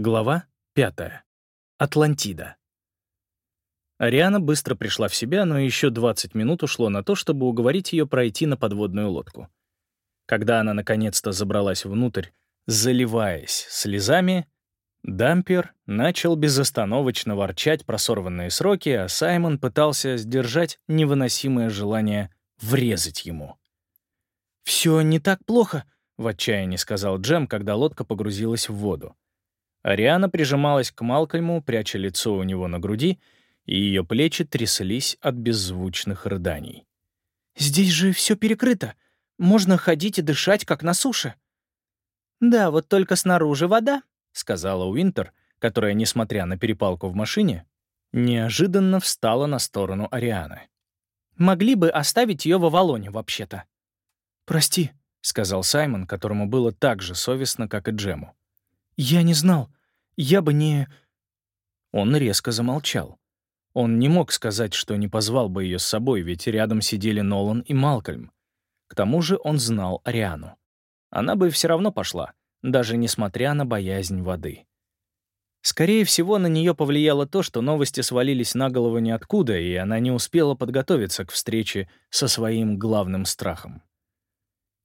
Глава 5. Атлантида. Ариана быстро пришла в себя, но еще 20 минут ушло на то, чтобы уговорить ее пройти на подводную лодку. Когда она наконец-то забралась внутрь, заливаясь слезами, дампер начал безостановочно ворчать про сорванные сроки, а Саймон пытался сдержать невыносимое желание врезать ему. «Все не так плохо», — в отчаянии сказал Джем, когда лодка погрузилась в воду. Ариана прижималась к Малкольму, пряча лицо у него на груди, и ее плечи тряслись от беззвучных рыданий. «Здесь же все перекрыто. Можно ходить и дышать, как на суше». «Да, вот только снаружи вода», — сказала Уинтер, которая, несмотря на перепалку в машине, неожиданно встала на сторону Арианы. «Могли бы оставить ее в Авалоне, вообще-то». «Прости», — сказал Саймон, которому было так же совестно, как и Джему. «Я не знал. Я бы не...» Он резко замолчал. Он не мог сказать, что не позвал бы ее с собой, ведь рядом сидели Нолан и Малкольм. К тому же он знал Ариану. Она бы все равно пошла, даже несмотря на боязнь воды. Скорее всего, на нее повлияло то, что новости свалились на голову ниоткуда, и она не успела подготовиться к встрече со своим главным страхом.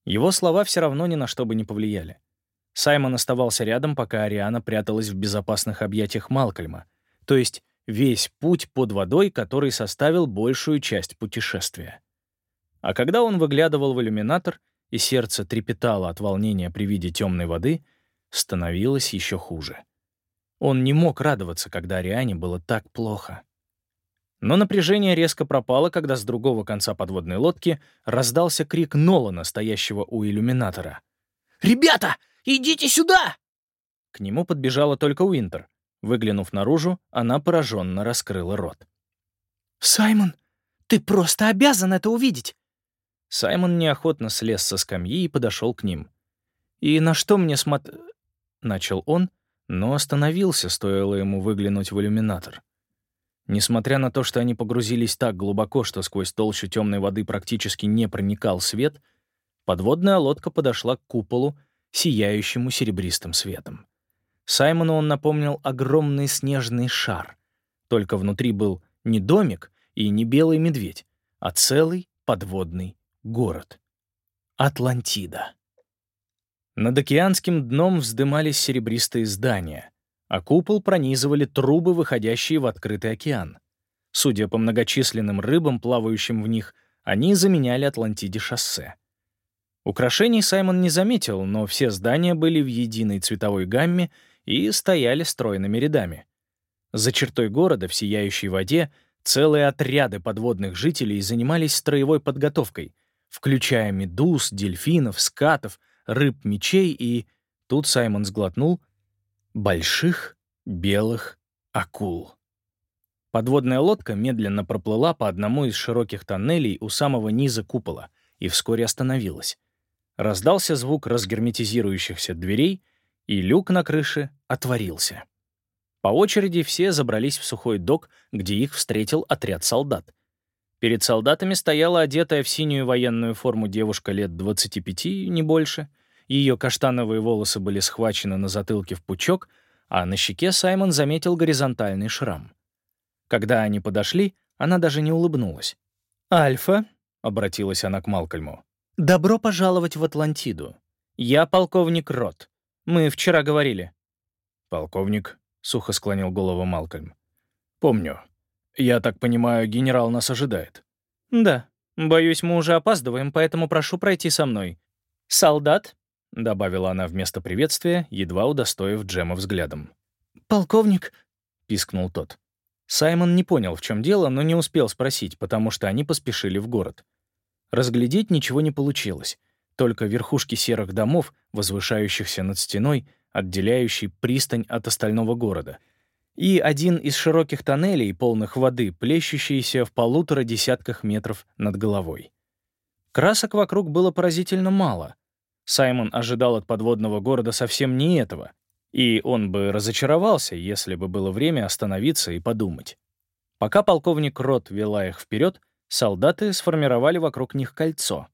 Его слова все равно ни на что бы не повлияли. Саймон оставался рядом, пока Ариана пряталась в безопасных объятиях Малкольма, то есть весь путь под водой, который составил большую часть путешествия. А когда он выглядывал в иллюминатор, и сердце трепетало от волнения при виде темной воды, становилось еще хуже. Он не мог радоваться, когда Ариане было так плохо. Но напряжение резко пропало, когда с другого конца подводной лодки раздался крик Нолана, стоящего у иллюминатора. «Ребята, Идите сюда!» К нему подбежала только Уинтер. Выглянув наружу, она пораженно раскрыла рот. «Саймон, ты просто обязан это увидеть!» Саймон неохотно слез со скамьи и подошел к ним. «И на что мне смот...» — начал он, но остановился, стоило ему выглянуть в иллюминатор. Несмотря на то, что они погрузились так глубоко, что сквозь толщу темной воды практически не проникал свет, подводная лодка подошла к куполу, сияющему серебристым светом. Саймону он напомнил огромный снежный шар, только внутри был не домик и не белый медведь, а целый подводный город. Атлантида. Над океанским дном вздымались серебристые здания, а купол пронизывали трубы, выходящие в открытый океан. Судя по многочисленным рыбам, плавающим в них, они заменяли Атлантиде шоссе. Украшений Саймон не заметил, но все здания были в единой цветовой гамме и стояли стройными рядами. За чертой города, в сияющей воде, целые отряды подводных жителей занимались строевой подготовкой, включая медуз, дельфинов, скатов, рыб-мечей и, тут Саймон сглотнул, больших белых акул. Подводная лодка медленно проплыла по одному из широких тоннелей у самого низа купола и вскоре остановилась. Раздался звук разгерметизирующихся дверей, и люк на крыше отворился. По очереди все забрались в сухой док, где их встретил отряд солдат. Перед солдатами стояла одетая в синюю военную форму девушка лет 25, не больше. Ее каштановые волосы были схвачены на затылке в пучок, а на щеке Саймон заметил горизонтальный шрам. Когда они подошли, она даже не улыбнулась. «Альфа», — обратилась она к Малкольму, «Добро пожаловать в Атлантиду. Я полковник Рот. Мы вчера говорили». «Полковник?» — сухо склонил голову Малкольм. «Помню. Я так понимаю, генерал нас ожидает». «Да. Боюсь, мы уже опаздываем, поэтому прошу пройти со мной. Солдат?» — добавила она вместо приветствия, едва удостоив Джема взглядом. «Полковник?» — пискнул тот. Саймон не понял, в чем дело, но не успел спросить, потому что они поспешили в город. Разглядеть ничего не получилось, только верхушки серых домов, возвышающихся над стеной, отделяющей пристань от остального города, и один из широких тоннелей, полных воды, плещущийся в полутора десятках метров над головой. Красок вокруг было поразительно мало. Саймон ожидал от подводного города совсем не этого, и он бы разочаровался, если бы было время остановиться и подумать. Пока полковник Рот вела их вперед, солдаты сформировали вокруг них кольцо.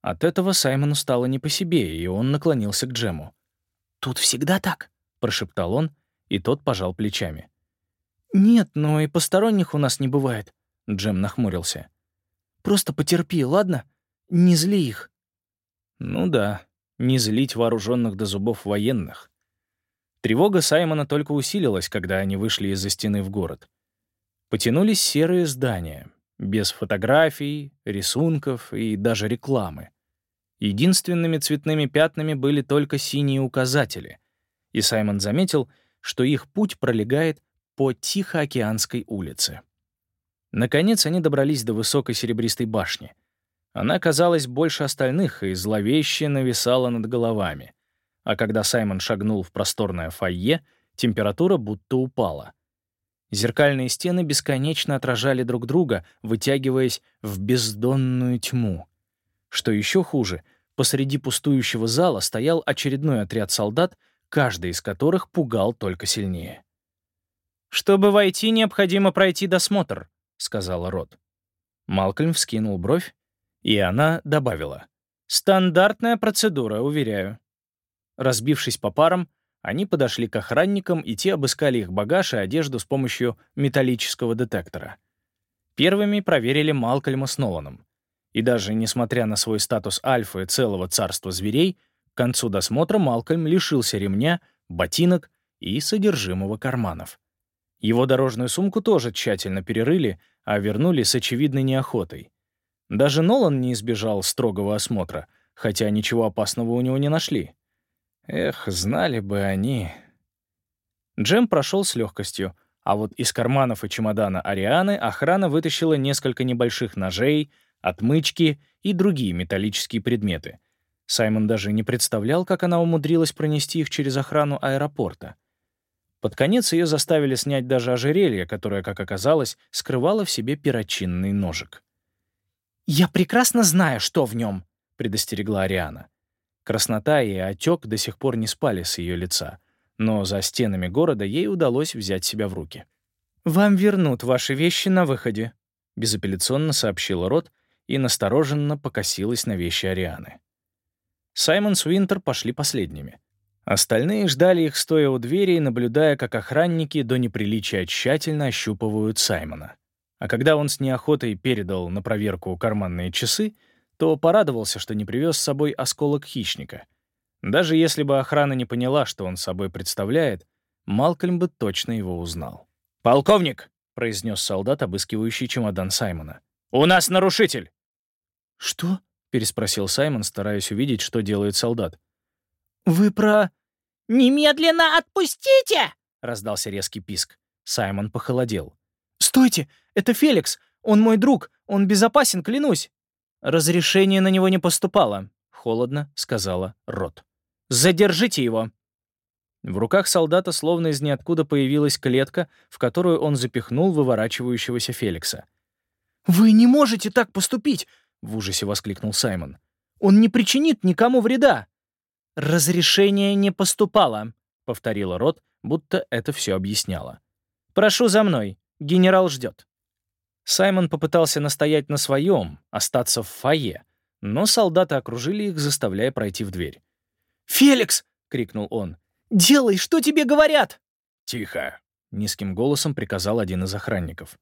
От этого Саймону стало не по себе, и он наклонился к Джему. «Тут всегда так», — прошептал он, и тот пожал плечами. «Нет, но и посторонних у нас не бывает», — Джем нахмурился. «Просто потерпи, ладно? Не зли их». Ну да, не злить вооруженных до зубов военных. Тревога Саймона только усилилась, когда они вышли из-за стены в город. Потянулись серые здания, без фотографий, рисунков и даже рекламы. Единственными цветными пятнами были только синие указатели, и Саймон заметил, что их путь пролегает по Тихоокеанской улице. Наконец они добрались до высокой серебристой башни. Она казалась больше остальных и зловеще нависала над головами. А когда Саймон шагнул в просторное фойе, температура будто упала. Зеркальные стены бесконечно отражали друг друга, вытягиваясь в бездонную тьму. Что еще хуже, посреди пустующего зала стоял очередной отряд солдат, каждый из которых пугал только сильнее. «Чтобы войти, необходимо пройти досмотр», — сказала Рот. Малкольм вскинул бровь, и она добавила. «Стандартная процедура, уверяю». Разбившись по парам, они подошли к охранникам, и те обыскали их багаж и одежду с помощью металлического детектора. Первыми проверили Малкольма с Ноланом. И даже несмотря на свой статус альфа и целого царства зверей, к концу досмотра Малкольм лишился ремня, ботинок и содержимого карманов. Его дорожную сумку тоже тщательно перерыли, а вернули с очевидной неохотой. Даже Нолан не избежал строгого осмотра, хотя ничего опасного у него не нашли. Эх, знали бы они. Джем прошел с легкостью, а вот из карманов и чемодана Арианы охрана вытащила несколько небольших ножей, отмычки и другие металлические предметы. Саймон даже не представлял, как она умудрилась пронести их через охрану аэропорта. Под конец ее заставили снять даже ожерелье, которое, как оказалось, скрывало в себе перочинный ножик. «Я прекрасно знаю, что в нем», — предостерегла Ариана. Краснота и отек до сих пор не спали с ее лица, но за стенами города ей удалось взять себя в руки. «Вам вернут ваши вещи на выходе», — безапелляционно сообщила Рот и настороженно покосилась на вещи Арианы. Саймон с Уинтер пошли последними. Остальные ждали их, стоя у двери и наблюдая, как охранники до неприличия тщательно ощупывают Саймона. А когда он с неохотой передал на проверку карманные часы, то порадовался, что не привез с собой осколок хищника. Даже если бы охрана не поняла, что он собой представляет, Малкольм бы точно его узнал. «Полковник!» — произнес солдат, обыскивающий чемодан Саймона. «У нас нарушитель!» «Что?» — переспросил Саймон, стараясь увидеть, что делает солдат. «Вы про...» «Немедленно отпустите!» — раздался резкий писк. Саймон похолодел. «Стойте! Это Феликс! Он мой друг! Он безопасен, клянусь!» «Разрешение на него не поступало», — холодно сказала Рот. «Задержите его!» В руках солдата словно из ниоткуда появилась клетка, в которую он запихнул выворачивающегося Феликса. «Вы не можете так поступить!» — в ужасе воскликнул Саймон. «Он не причинит никому вреда!» «Разрешение не поступало», — повторила Рот, будто это все объясняло. «Прошу за мной. Генерал ждет». Саймон попытался настоять на своем, остаться в фойе, но солдаты окружили их, заставляя пройти в дверь. «Феликс!» — крикнул он. «Делай, что тебе говорят!» «Тихо!» — низким голосом приказал один из охранников.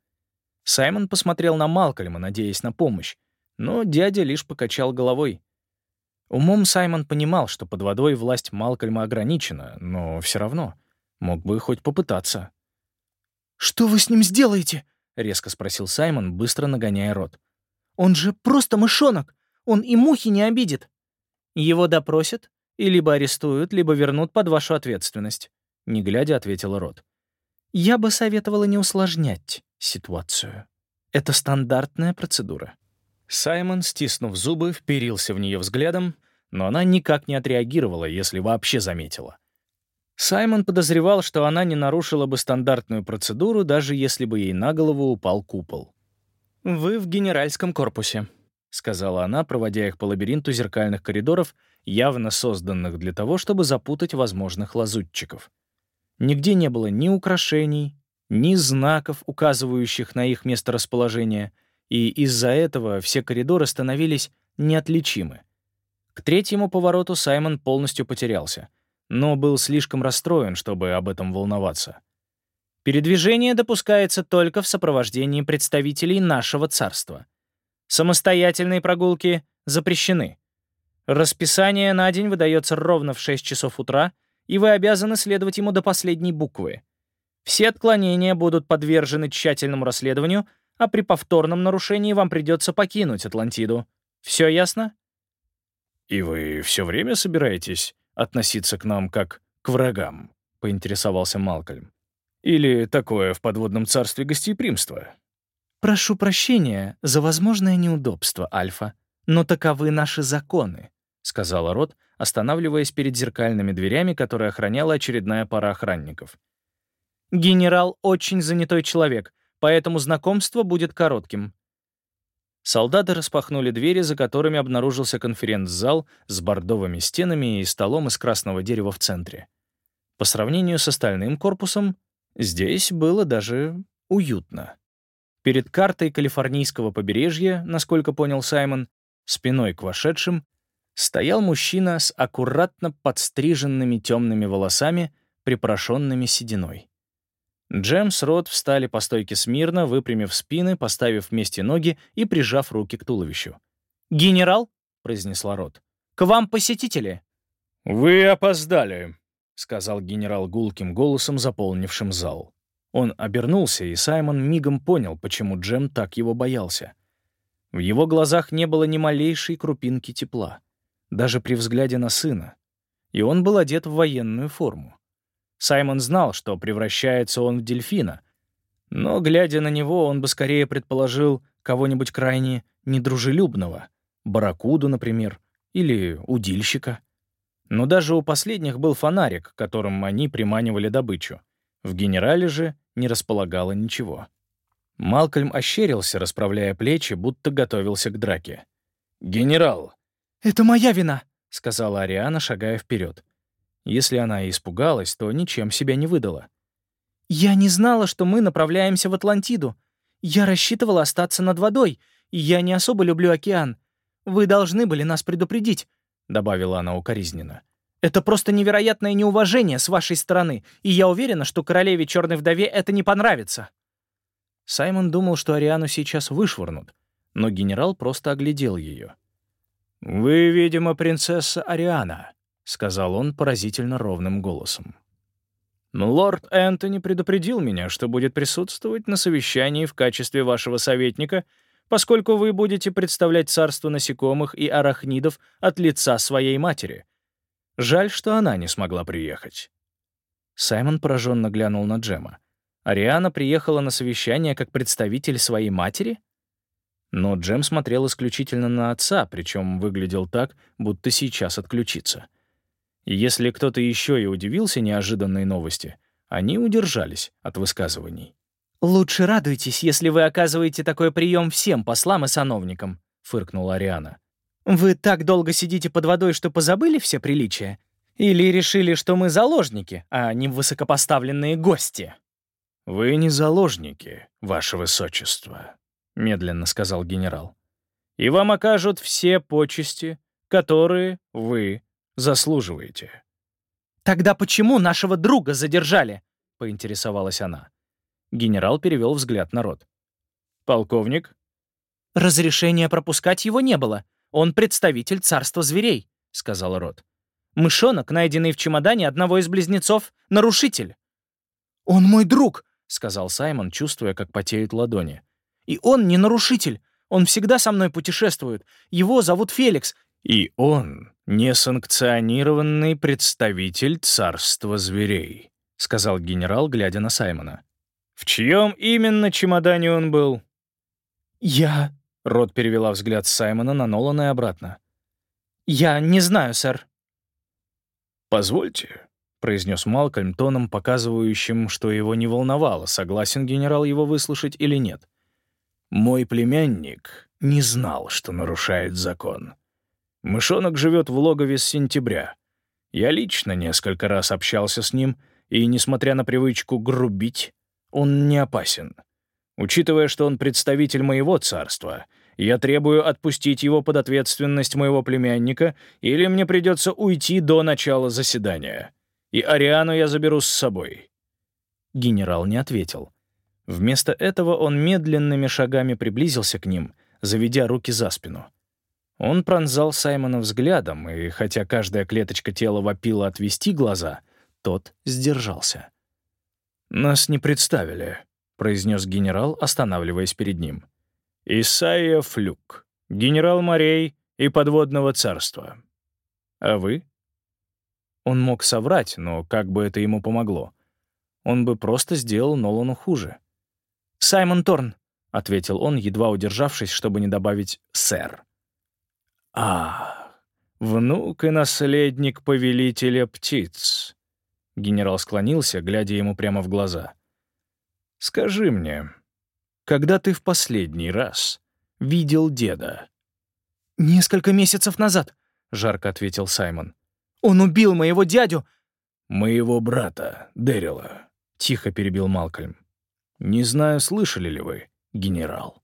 Саймон посмотрел на Малкольма, надеясь на помощь, но дядя лишь покачал головой. Умом Саймон понимал, что под водой власть Малкольма ограничена, но все равно мог бы хоть попытаться. «Что вы с ним сделаете?» — резко спросил Саймон, быстро нагоняя рот. «Он же просто мышонок! Он и мухи не обидит!» «Его допросят, и либо арестуют, либо вернут под вашу ответственность», — не глядя ответила Рот. «Я бы советовала не усложнять ситуацию. Это стандартная процедура». Саймон, стиснув зубы, вперился в нее взглядом, но она никак не отреагировала, если вообще заметила. Саймон подозревал, что она не нарушила бы стандартную процедуру, даже если бы ей на голову упал купол. «Вы в генеральском корпусе», — сказала она, проводя их по лабиринту зеркальных коридоров, явно созданных для того, чтобы запутать возможных лазутчиков. Нигде не было ни украшений, ни знаков, указывающих на их месторасположение, и из-за этого все коридоры становились неотличимы. К третьему повороту Саймон полностью потерялся — но был слишком расстроен, чтобы об этом волноваться. Передвижение допускается только в сопровождении представителей нашего царства. Самостоятельные прогулки запрещены. Расписание на день выдается ровно в 6 часов утра, и вы обязаны следовать ему до последней буквы. Все отклонения будут подвержены тщательному расследованию, а при повторном нарушении вам придется покинуть Атлантиду. Все ясно? «И вы все время собираетесь относиться к нам как к врагам?» — поинтересовался Малкольм. «Или такое в подводном царстве гостеприимства?» «Прошу прощения за возможное неудобство, Альфа, но таковы наши законы», — сказала Рот, останавливаясь перед зеркальными дверями, которые охраняла очередная пара охранников. «Генерал очень занятой человек, поэтому знакомство будет коротким. Солдаты распахнули двери, за которыми обнаружился конференц-зал с бордовыми стенами и столом из красного дерева в центре. По сравнению с остальным корпусом, здесь было даже уютно. Перед картой калифорнийского побережья, насколько понял Саймон, спиной к вошедшим, стоял мужчина с аккуратно подстриженными темными волосами, припорошенными сединой. Джем с Рот встали по стойке смирно, выпрямив спины, поставив вместе ноги и прижав руки к туловищу. «Генерал», — произнесла Рот, — «к вам посетители». «Вы опоздали», — сказал генерал гулким голосом, заполнившим зал. Он обернулся, и Саймон мигом понял, почему Джем так его боялся. В его глазах не было ни малейшей крупинки тепла, даже при взгляде на сына. И он был одет в военную форму. Саймон знал, что превращается он в дельфина, но, глядя на него, он бы скорее предположил кого-нибудь крайне недружелюбного, барракуду, например, или удильщика. Но даже у последних был фонарик, которым они приманивали добычу. В генерале же не располагало ничего. Малкольм ощерился, расправляя плечи, будто готовился к драке. «Генерал!» «Это моя вина!» — сказала Ариана, шагая вперед. Если она и испугалась, то ничем себя не выдала. «Я не знала, что мы направляемся в Атлантиду. Я рассчитывала остаться над водой, и я не особо люблю океан. Вы должны были нас предупредить», — добавила она укоризненно. «Это просто невероятное неуважение с вашей стороны, и я уверена, что королеве Черной Вдове это не понравится». Саймон думал, что Ариану сейчас вышвырнут, но генерал просто оглядел ее. «Вы, видимо, принцесса Ариана», — сказал он поразительно ровным голосом. «Лорд Энтони предупредил меня, что будет присутствовать на совещании в качестве вашего советника, поскольку вы будете представлять царство насекомых и арахнидов от лица своей матери. Жаль, что она не смогла приехать». Саймон пораженно глянул на Джема. Ариана приехала на совещание как представитель своей матери? Но Джем смотрел исключительно на отца, причем выглядел так, будто сейчас отключится. И если кто-то еще и удивился неожиданной новости, они удержались от высказываний. «Лучше радуйтесь, если вы оказываете такой прием всем послам и сановникам», — фыркнула Ариана. «Вы так долго сидите под водой, что позабыли все приличия? Или решили, что мы заложники, а не высокопоставленные гости?» «Вы не заложники, ваше высочество», — медленно сказал генерал. «И вам окажут все почести, которые вы заслуживаете». «Тогда почему нашего друга задержали?» — поинтересовалась она. Генерал перевел взгляд на рот. «Полковник?» «Разрешения пропускать его не было. Он представитель царства зверей», — сказал Рот. «Мышонок, найденный в чемодане одного из близнецов, — нарушитель». «Он мой друг», — сказал Саймон, чувствуя, как потеют ладони. «И он не нарушитель. Он всегда со мной путешествует. Его зовут Феликс, и он несанкционированный представитель царства зверей», — сказал генерал, глядя на Саймона. «В чьем именно чемодане он был?» «Я...» — Рот перевела взгляд Саймона на Нолана и обратно. «Я не знаю, сэр». «Позвольте», — произнес Малкольм тоном, показывающим, что его не волновало, согласен генерал его выслушать или нет. «Мой племянник не знал, что нарушает закон. Мышонок живет в логове с сентября. Я лично несколько раз общался с ним, и, несмотря на привычку грубить, он не опасен. Учитывая, что он представитель моего царства, Я требую отпустить его под ответственность моего племянника, или мне придется уйти до начала заседания. И Ариану я заберу с собой». Генерал не ответил. Вместо этого он медленными шагами приблизился к ним, заведя руки за спину. Он пронзал Саймона взглядом, и хотя каждая клеточка тела вопила отвести глаза, тот сдержался. «Нас не представили», — произнес генерал, останавливаясь перед ним. «Исайя Флюк, генерал морей и подводного царства. А вы?» Он мог соврать, но как бы это ему помогло? Он бы просто сделал Нолану хуже. «Саймон Торн», — ответил он, едва удержавшись, чтобы не добавить «сэр». «А, внук и наследник повелителя птиц». Генерал склонился, глядя ему прямо в глаза. «Скажи мне, когда ты в последний раз видел деда?» «Несколько месяцев назад», — жарко ответил Саймон. «Он убил моего дядю!» «Моего брата, Дэрила», — тихо перебил Малкольм. «Не знаю, слышали ли вы, генерал?»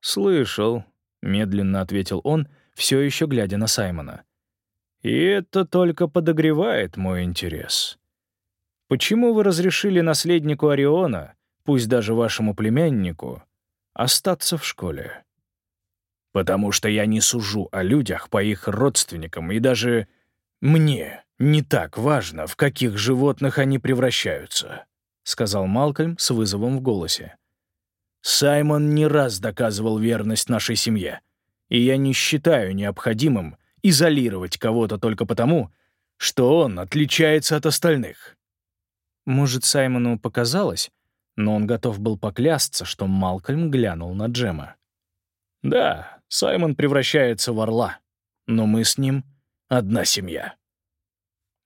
«Слышал», — медленно ответил он, все еще глядя на Саймона. «И это только подогревает мой интерес. Почему вы разрешили наследнику Ориона, пусть даже вашему племяннику, остаться в школе?» «Потому что я не сужу о людях по их родственникам, и даже мне не так важно, в каких животных они превращаются», — сказал Малкольм с вызовом в голосе. «Саймон не раз доказывал верность нашей семье и я не считаю необходимым изолировать кого-то только потому, что он отличается от остальных. Может, Саймону показалось, но он готов был поклясться, что Малкольм глянул на Джема. «Да, Саймон превращается в орла, но мы с ним одна семья».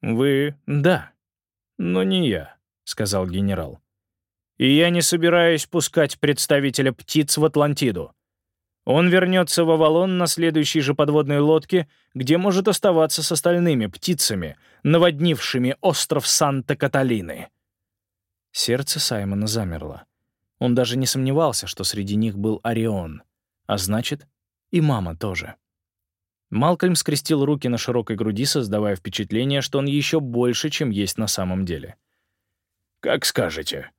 «Вы — да, но не я», — сказал генерал. «И я не собираюсь пускать представителя птиц в Атлантиду. Он вернется в Авалон на следующей же подводной лодке, где может оставаться с остальными птицами, наводнившими остров Санта-Каталины. Сердце Саймона замерло. Он даже не сомневался, что среди них был Орион, а значит, и мама тоже. Малкольм скрестил руки на широкой груди, создавая впечатление, что он еще больше, чем есть на самом деле. «Как скажете.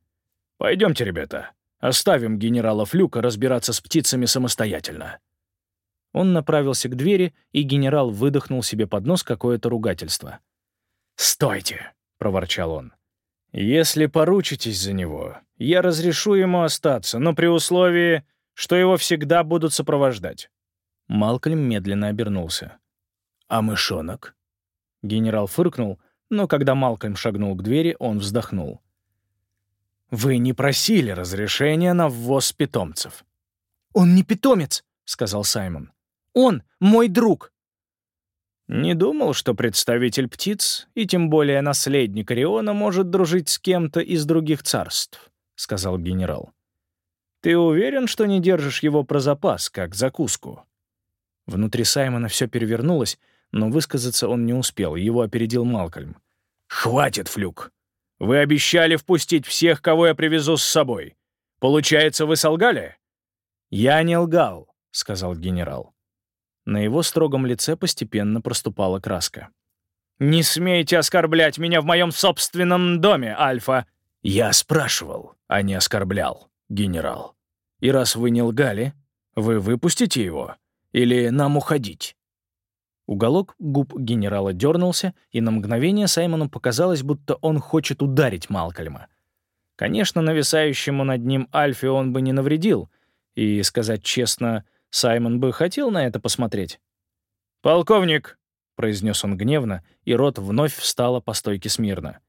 Пойдемте, ребята. Оставим генерала Флюка разбираться с птицами самостоятельно». Он направился к двери, и генерал выдохнул себе под нос какое-то ругательство. «Стойте!» — проворчал он. «Если поручитесь за него, я разрешу ему остаться, но при условии, что его всегда будут сопровождать». Малкольм медленно обернулся. «А мышонок?» Генерал фыркнул, но когда Малкольм шагнул к двери, он вздохнул. Вы не просили разрешения на ввоз питомцев. «Он не питомец», — сказал Саймон. «Он мой друг». Не думал, что представитель птиц, и тем более наследник Ориона, может дружить с кем-то из других царств, — сказал генерал. Ты уверен, что не держишь его про запас, как закуску? Внутри Саймона все перевернулось, но высказаться он не успел, его опередил Малкольм. «Хватит, Флюк! Вы обещали впустить всех, кого я привезу с собой. Получается, вы солгали?» «Я не лгал», — сказал генерал. На его строгом лице постепенно проступала краска. «Не смейте оскорблять меня в моем собственном доме, Альфа!» «Я спрашивал, а не оскорблял, генерал. И раз вы не лгали, вы выпустите его? Или нам уходить?» Уголок губ генерала дернулся, и на мгновение Саймону показалось, будто он хочет ударить Малкольма. Конечно, нависающему над ним Альфе он бы не навредил, и, сказать честно, Саймон бы хотел на это посмотреть. «Полковник!» — произнес он гневно, и рот вновь встала по стойке смирно.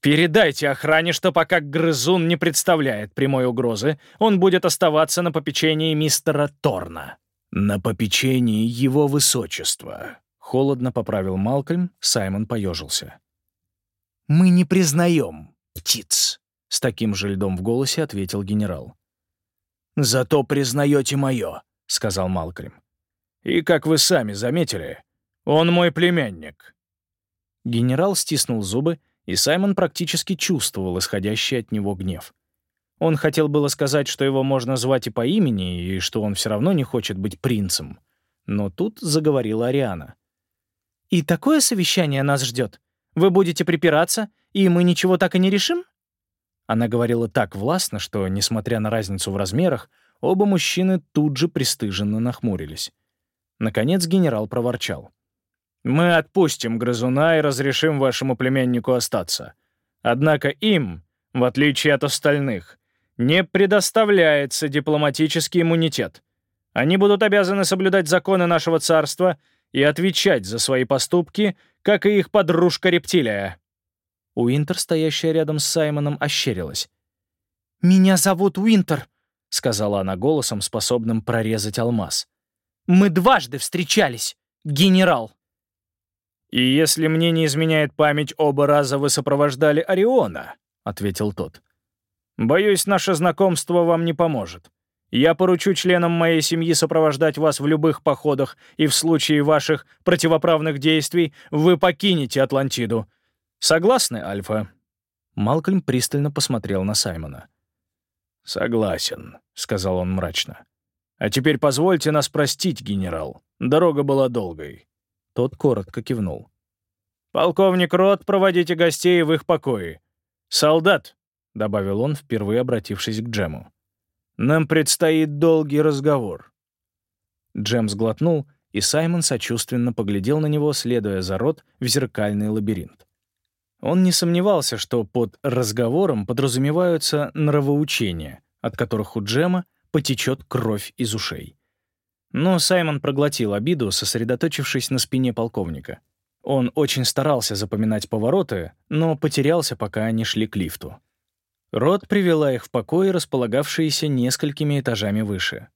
«Передайте охране, что пока грызун не представляет прямой угрозы, он будет оставаться на попечении мистера Торна». «На попечении его высочества», — холодно поправил Малкольм, Саймон поежился. «Мы не признаем птиц», — с таким же льдом в голосе ответил генерал. «Зато признаете мое», — сказал Малкольм. «И, как вы сами заметили, он мой племянник». Генерал стиснул зубы, и Саймон практически чувствовал исходящий от него гнев. Он хотел было сказать, что его можно звать и по имени, и что он все равно не хочет быть принцем. Но тут заговорила Ариана. «И такое совещание нас ждет? Вы будете припираться, и мы ничего так и не решим?» Она говорила так властно, что, несмотря на разницу в размерах, оба мужчины тут же пристыженно нахмурились. Наконец генерал проворчал. «Мы отпустим грызуна и разрешим вашему племяннику остаться. Однако им, в отличие от остальных, не предоставляется дипломатический иммунитет. Они будут обязаны соблюдать законы нашего царства и отвечать за свои поступки, как и их подружка-рептилия». Уинтер, стоящая рядом с Саймоном, ощерилась. «Меня зовут Уинтер», — сказала она голосом, способным прорезать алмаз. «Мы дважды встречались, генерал». «И если мне не изменяет память, оба раза вы сопровождали Ориона», — ответил тот. Боюсь, наше знакомство вам не поможет. Я поручу членам моей семьи сопровождать вас в любых походах, и в случае ваших противоправных действий вы покинете Атлантиду. Согласны, Альфа?» Малкольм пристально посмотрел на Саймона. «Согласен», — сказал он мрачно. «А теперь позвольте нас простить, генерал. Дорога была долгой». Тот коротко кивнул. «Полковник Рот, проводите гостей в их покои. Солдат, — добавил он, впервые обратившись к Джему. «Нам предстоит долгий разговор». Джем сглотнул, и Саймон сочувственно поглядел на него, следуя за рот в зеркальный лабиринт. Он не сомневался, что под «разговором» подразумеваются нравоучения, от которых у Джема потечет кровь из ушей. Но Саймон проглотил обиду, сосредоточившись на спине полковника. Он очень старался запоминать повороты, но потерялся, пока они шли к лифту. Рот привела их в покои, располагавшиеся несколькими этажами выше.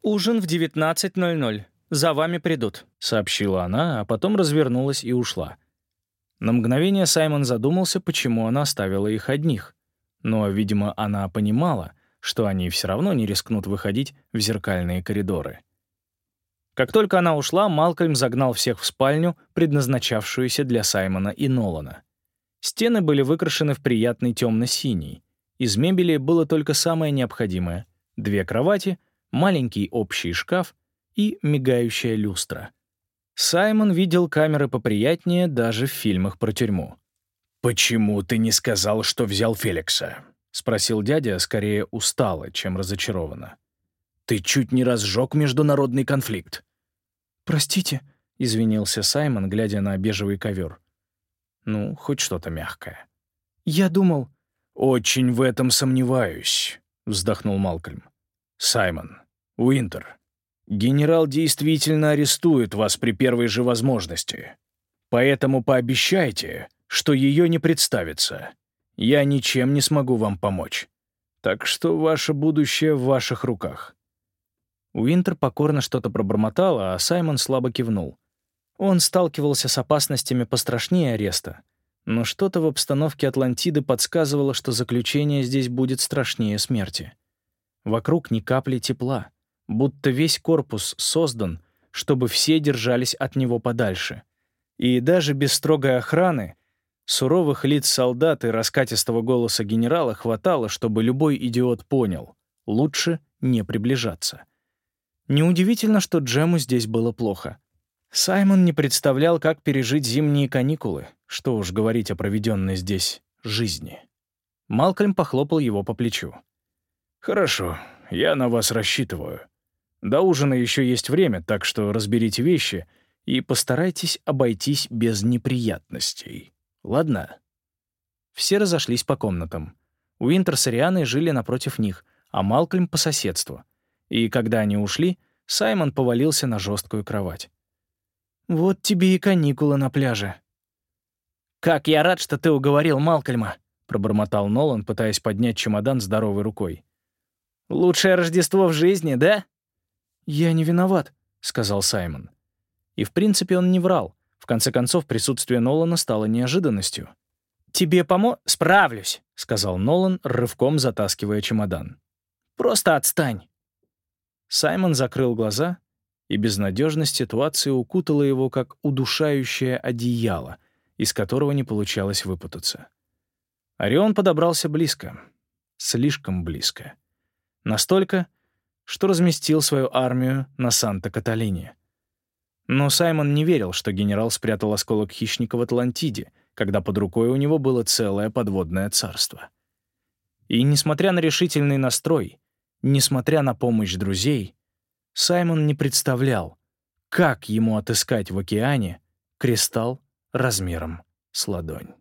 «Ужин в 19.00. За вами придут», — сообщила она, а потом развернулась и ушла. На мгновение Саймон задумался, почему она оставила их одних. Но, видимо, она понимала, что они все равно не рискнут выходить в зеркальные коридоры. Как только она ушла, Малкольм загнал всех в спальню, предназначавшуюся для Саймона и Нолана. Стены были выкрашены в приятный темно-синий, из мебели было только самое необходимое — две кровати, маленький общий шкаф и мигающая люстра. Саймон видел камеры поприятнее даже в фильмах про тюрьму. «Почему ты не сказал, что взял Феликса?» — спросил дядя, скорее устало, чем разочарованно. «Ты чуть не разжег международный конфликт». «Простите», — извинился Саймон, глядя на бежевый ковер. Ну, хоть что-то мягкое. «Я думал...» «Очень в этом сомневаюсь», — вздохнул Малкольм. «Саймон, Уинтер, генерал действительно арестует вас при первой же возможности. Поэтому пообещайте, что ее не представится. Я ничем не смогу вам помочь. Так что ваше будущее в ваших руках». Уинтер покорно что-то пробормотал, а Саймон слабо кивнул. Он сталкивался с опасностями пострашнее ареста, но что-то в обстановке Атлантиды подсказывало, что заключение здесь будет страшнее смерти. Вокруг ни капли тепла, будто весь корпус создан, чтобы все держались от него подальше. И даже без строгой охраны, суровых лиц солдат и раскатистого голоса генерала хватало, чтобы любой идиот понял — лучше не приближаться. Неудивительно, что Джему здесь было плохо. Саймон не представлял, как пережить зимние каникулы, что уж говорить о проведенной здесь жизни. Малкольм похлопал его по плечу. «Хорошо, я на вас рассчитываю. До ужина еще есть время, так что разберите вещи и постарайтесь обойтись без неприятностей. Ладно?» Все разошлись по комнатам. Уинтер с Арианой жили напротив них, а Малкольм — по соседству. И когда они ушли, Саймон повалился на жесткую кровать. «Вот тебе и каникулы на пляже». «Как я рад, что ты уговорил Малкольма», — пробормотал Нолан, пытаясь поднять чемодан здоровой рукой. «Лучшее Рождество в жизни, да?» «Я не виноват», — сказал Саймон. И в принципе он не врал. В конце концов, присутствие Нолана стало неожиданностью. «Тебе помо...» «Справлюсь», — сказал Нолан, рывком затаскивая чемодан. «Просто отстань». Саймон закрыл глаза и безнадежность ситуации укутала его как удушающее одеяло, из которого не получалось выпутаться. Орион подобрался близко. слишком близко. Настолько, что разместил свою армию на Санта-Каталине. Но Саймон не верил, что генерал спрятал осколок хищника в Атлантиде, когда под рукой у него было целое подводное царство. И, несмотря на решительный настрой, несмотря на помощь друзей, Саймон не представлял, как ему отыскать в океане кристалл размером с ладонь.